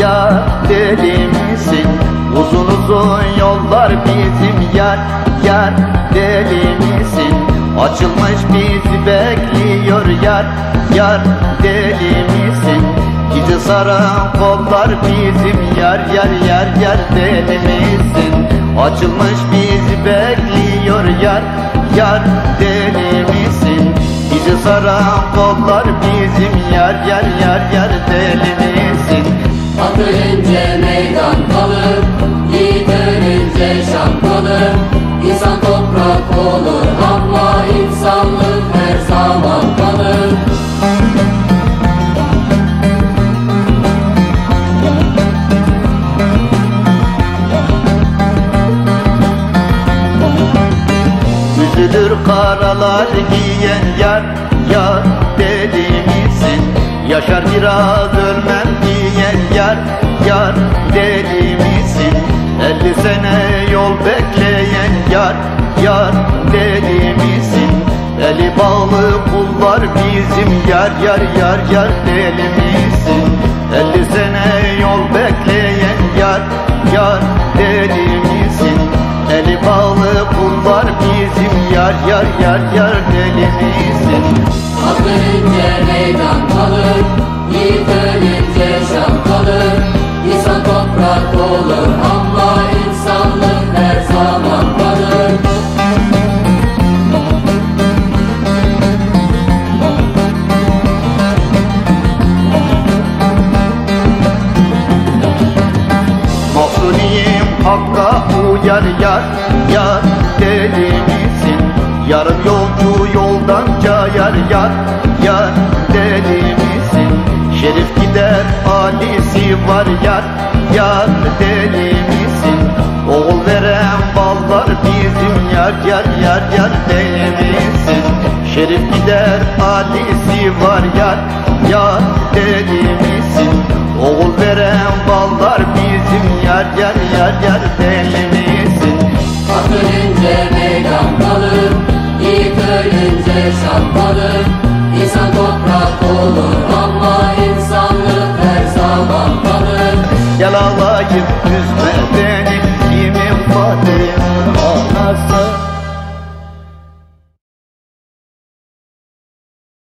yar deli misin Uzun uzun yollar bizim yar yar deli misin Açılmış bizi bekliyor yar yar deli misin Bizi saran kollar bizim yar yar yar yar deli misin Açılmış bizi bekliyor yar yar deli misin Bizi saran kollar bizim yar yar yar yar deli misin Atılınca meydan kalır Yiğit ölünce şan kalır İnsan toprak olur ama insanlık her zaman kalır Üzülür karalar giyen yar Yar deli misin Yaşar biraz ölmem diyen yar Yar deli misin? Elli sene yol bekleyen yar Yar deli misin? Eli bağlı kullar bizim yar yar yar yar deli misin? Elli sene yol bekleyen yar yar deli misin? Eli bağlı kullar bizim yar yar yar yar deli misin Atılınca meydan kalır Yiğit ölünce şan kalır. Olur ama insanlık her zaman kalır Mahzuniyim hakka uyar yar yar deli Yarın yolcu yoldan cayar yar yar deli misin Şerif gider Ali'si var yar yar deli misin Oğul veren ballar bizim yar yar yar yar deli misin Şerif gider Ali'si var yar yar deli misin olur ama insanlık her zaman kalır Gel ağlayıp üzme beni Kimin Fatih'in anası